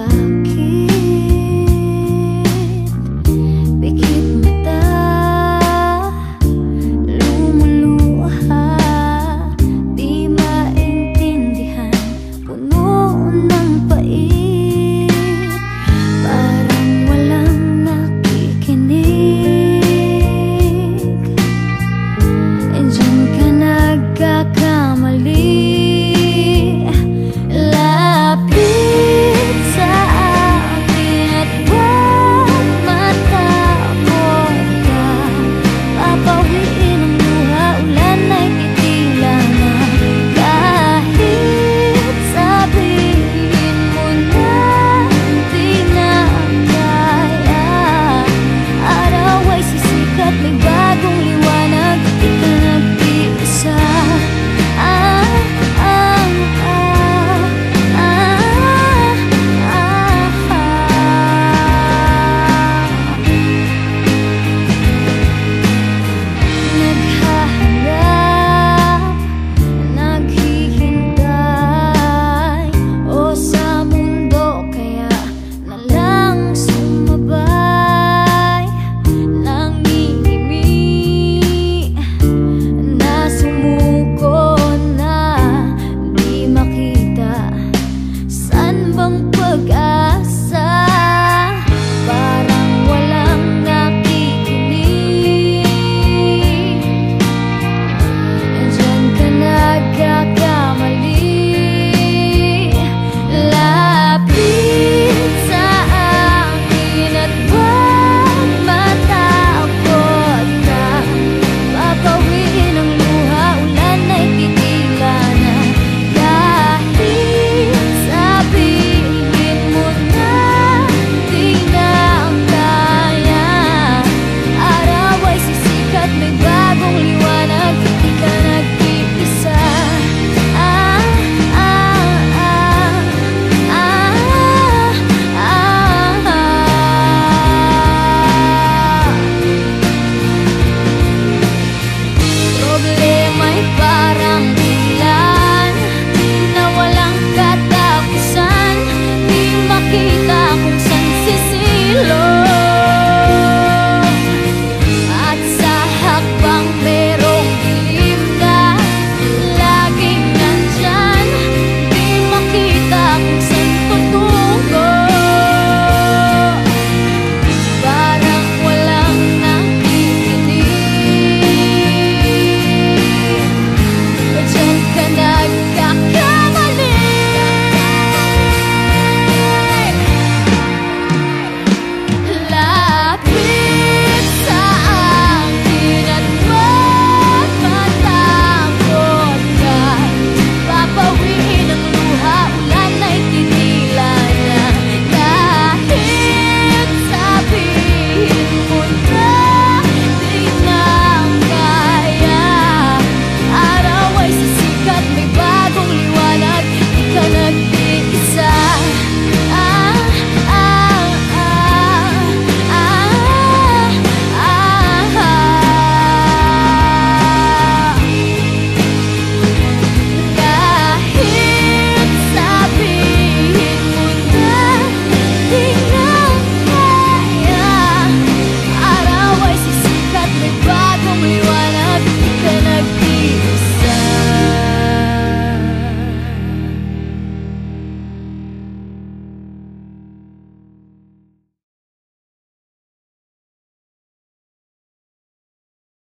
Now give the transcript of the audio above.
bangkit